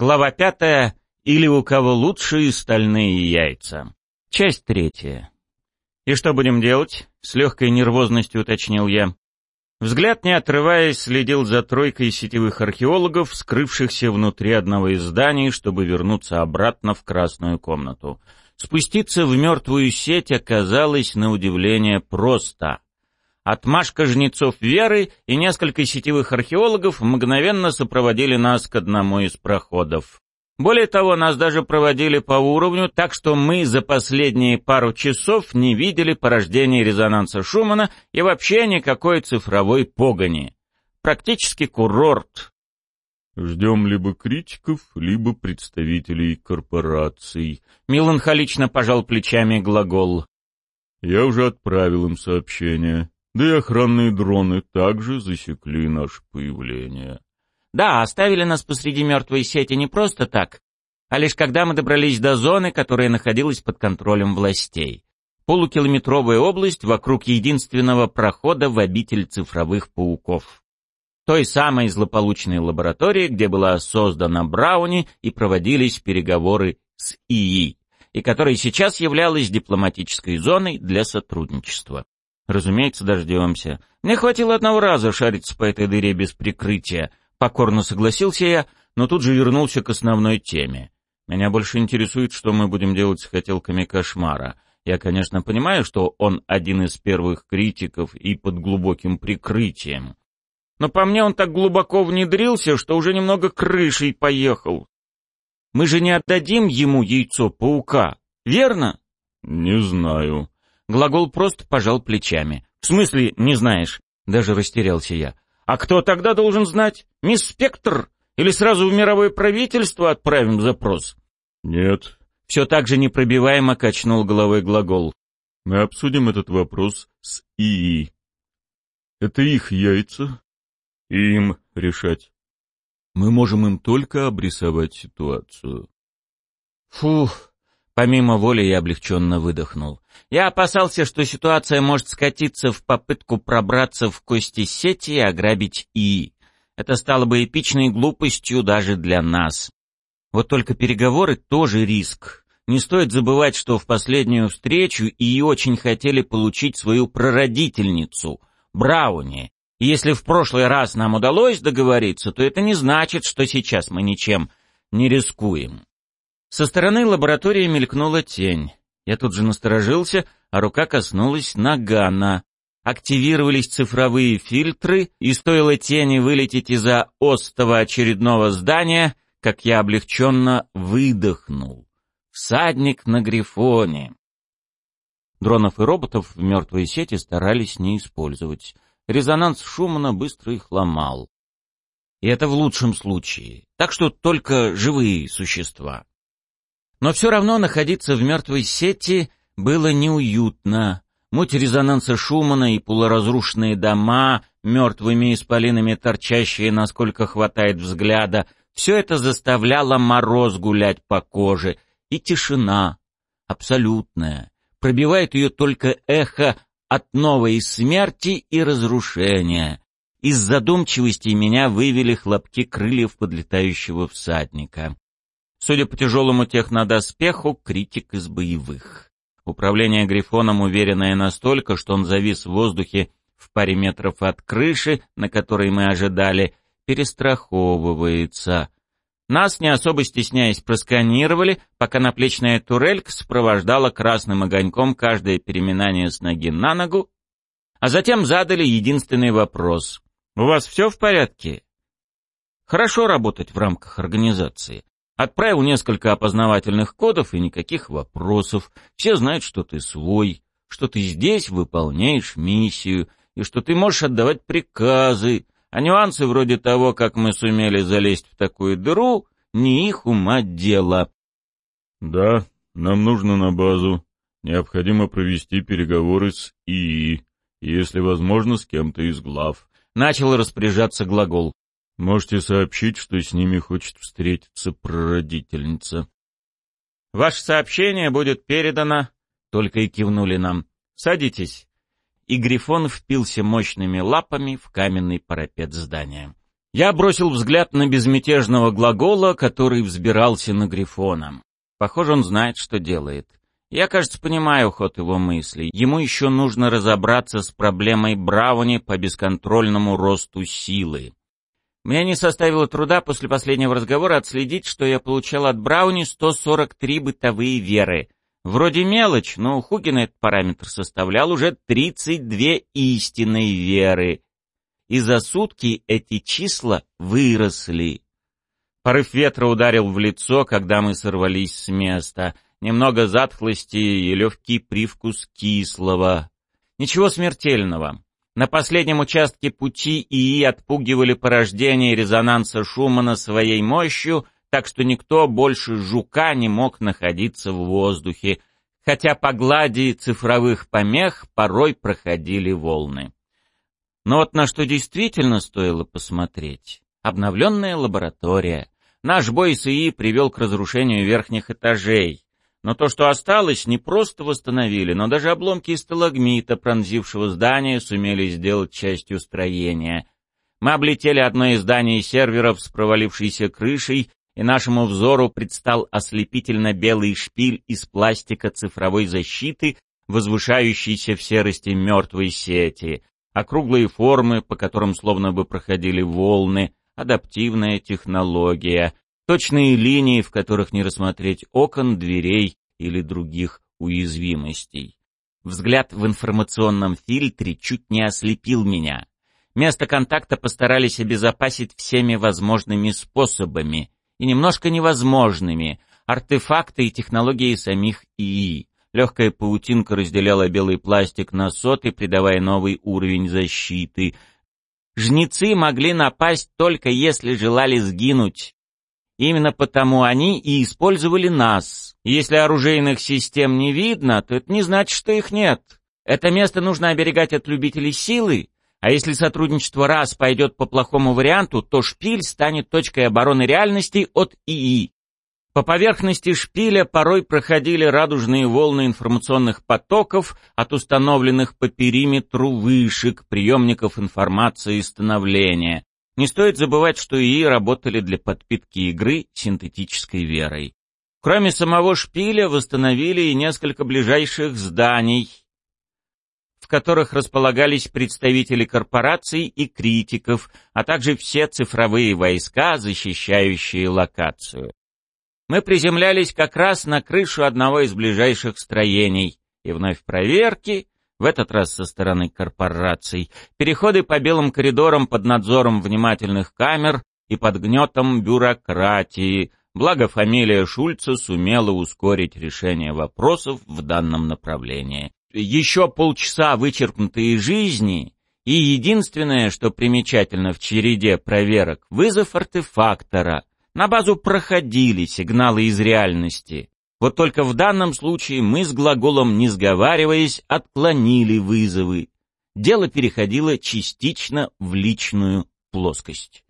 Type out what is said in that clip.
Глава пятая. Или у кого лучшие стальные яйца. Часть третья. «И что будем делать?» — с легкой нервозностью уточнил я. Взгляд, не отрываясь, следил за тройкой сетевых археологов, скрывшихся внутри одного из зданий, чтобы вернуться обратно в красную комнату. Спуститься в мертвую сеть оказалось, на удивление, просто. Отмашка жнецов веры и несколько сетевых археологов мгновенно сопроводили нас к одному из проходов. Более того, нас даже проводили по уровню, так что мы за последние пару часов не видели порождения резонанса Шумана и вообще никакой цифровой погони. Практически курорт. Ждем либо критиков, либо представителей корпораций. Меланхолично пожал плечами глагол. Я уже отправил им сообщение. Да и охранные дроны также засекли наше появление. Да, оставили нас посреди мертвой сети не просто так, а лишь когда мы добрались до зоны, которая находилась под контролем властей. Полукилометровая область вокруг единственного прохода в обитель цифровых пауков. Той самой злополучной лаборатории, где была создана Брауни и проводились переговоры с ИИ, и которая сейчас являлась дипломатической зоной для сотрудничества. Разумеется, дождемся. Мне хватило одного раза шариться по этой дыре без прикрытия, Покорно согласился я, но тут же вернулся к основной теме. Меня больше интересует, что мы будем делать с хотелками кошмара. Я, конечно, понимаю, что он один из первых критиков и под глубоким прикрытием. Но по мне он так глубоко внедрился, что уже немного крышей поехал. Мы же не отдадим ему яйцо паука, верно? Не знаю. Глагол просто пожал плечами. В смысле, не знаешь? Даже растерялся я. А кто тогда должен знать? Мисс Спектр? Или сразу в мировое правительство отправим запрос? Нет. Все так же непробиваемо качнул головой глагол. Мы обсудим этот вопрос с ИИ. Это их яйца, и им решать. Мы можем им только обрисовать ситуацию. Фух, Помимо воли я облегченно выдохнул. Я опасался, что ситуация может скатиться в попытку пробраться в кости сети и ограбить ИИ. Это стало бы эпичной глупостью даже для нас. Вот только переговоры тоже риск. Не стоит забывать, что в последнюю встречу ИИ очень хотели получить свою прародительницу, Брауни. И если в прошлый раз нам удалось договориться, то это не значит, что сейчас мы ничем не рискуем. Со стороны лаборатории мелькнула тень. Я тут же насторожился, а рука коснулась нагана. Активировались цифровые фильтры, и стоило тени вылететь из-за остова очередного здания, как я облегченно выдохнул. Всадник на грифоне. Дронов и роботов в мертвой сети старались не использовать. Резонанс Шумана быстро их ломал. И это в лучшем случае. Так что только живые существа. Но все равно находиться в мертвой сети было неуютно. Муть резонанса Шумана и полуразрушенные дома, мертвыми исполинами торчащие, насколько хватает взгляда, все это заставляло мороз гулять по коже. И тишина, абсолютная, пробивает ее только эхо от новой смерти и разрушения. Из задумчивости меня вывели хлопки крыльев подлетающего всадника. Судя по тяжелому технодоспеху, критик из боевых. Управление Грифоном уверенное настолько, что он завис в воздухе в паре метров от крыши, на которой мы ожидали, перестраховывается. Нас, не особо стесняясь, просканировали, пока наплечная турелька сопровождала красным огоньком каждое переминание с ноги на ногу, а затем задали единственный вопрос. «У вас все в порядке?» Хорошо работать в рамках организации. Отправил несколько опознавательных кодов и никаких вопросов. Все знают, что ты свой, что ты здесь выполняешь миссию, и что ты можешь отдавать приказы, а нюансы вроде того, как мы сумели залезть в такую дыру, не их ума дело. Да, нам нужно на базу. Необходимо провести переговоры с ИИ, если возможно, с кем-то из глав. Начал распоряжаться глагол. Можете сообщить, что с ними хочет встретиться прародительница. Ваше сообщение будет передано, только и кивнули нам. Садитесь. И Грифон впился мощными лапами в каменный парапет здания. Я бросил взгляд на безмятежного глагола, который взбирался на Грифона. Похоже, он знает, что делает. Я, кажется, понимаю ход его мыслей. Ему еще нужно разобраться с проблемой Брауни по бесконтрольному росту силы. Мне не составило труда после последнего разговора отследить, что я получал от Брауни 143 бытовые веры. Вроде мелочь, но у Хугина этот параметр составлял уже 32 истинной веры. И за сутки эти числа выросли. Порыв ветра ударил в лицо, когда мы сорвались с места. Немного затхлости и легкий привкус кислого. Ничего смертельного. На последнем участке пути ИИ отпугивали порождение резонанса Шумана своей мощью, так что никто больше жука не мог находиться в воздухе, хотя по глади цифровых помех порой проходили волны. Но вот на что действительно стоило посмотреть. Обновленная лаборатория. Наш бой с ИИ привел к разрушению верхних этажей. Но то, что осталось, не просто восстановили, но даже обломки сталагмита, пронзившего здание, сумели сделать частью строения. Мы облетели одно из зданий серверов с провалившейся крышей, и нашему взору предстал ослепительно белый шпиль из пластика цифровой защиты, возвышающийся в серости мертвой сети, округлые формы, по которым словно бы проходили волны, адаптивная технология, точные линии, в которых не рассмотреть окон, дверей или других уязвимостей. Взгляд в информационном фильтре чуть не ослепил меня. Место контакта постарались обезопасить всеми возможными способами и немножко невозможными — артефакты и технологии самих ИИ. Легкая паутинка разделяла белый пластик на соты, придавая новый уровень защиты. Жнецы могли напасть только если желали сгинуть. Именно потому они и использовали нас. Если оружейных систем не видно, то это не значит, что их нет. Это место нужно оберегать от любителей силы, а если сотрудничество раз пойдет по плохому варианту, то шпиль станет точкой обороны реальности от ИИ. По поверхности шпиля порой проходили радужные волны информационных потоков от установленных по периметру вышек, приемников информации и становления. Не стоит забывать, что ИИ работали для подпитки игры синтетической верой. Кроме самого шпиля восстановили и несколько ближайших зданий, в которых располагались представители корпораций и критиков, а также все цифровые войска, защищающие локацию. Мы приземлялись как раз на крышу одного из ближайших строений, и вновь проверки, в этот раз со стороны корпораций, переходы по белым коридорам под надзором внимательных камер и под гнетом бюрократии, благо фамилия Шульца сумела ускорить решение вопросов в данном направлении. Еще полчаса вычеркнутые жизни, и единственное, что примечательно в череде проверок, вызов артефактора. На базу проходили сигналы из реальности. Вот только в данном случае мы с глаголом, не сговариваясь, отклонили вызовы. Дело переходило частично в личную плоскость.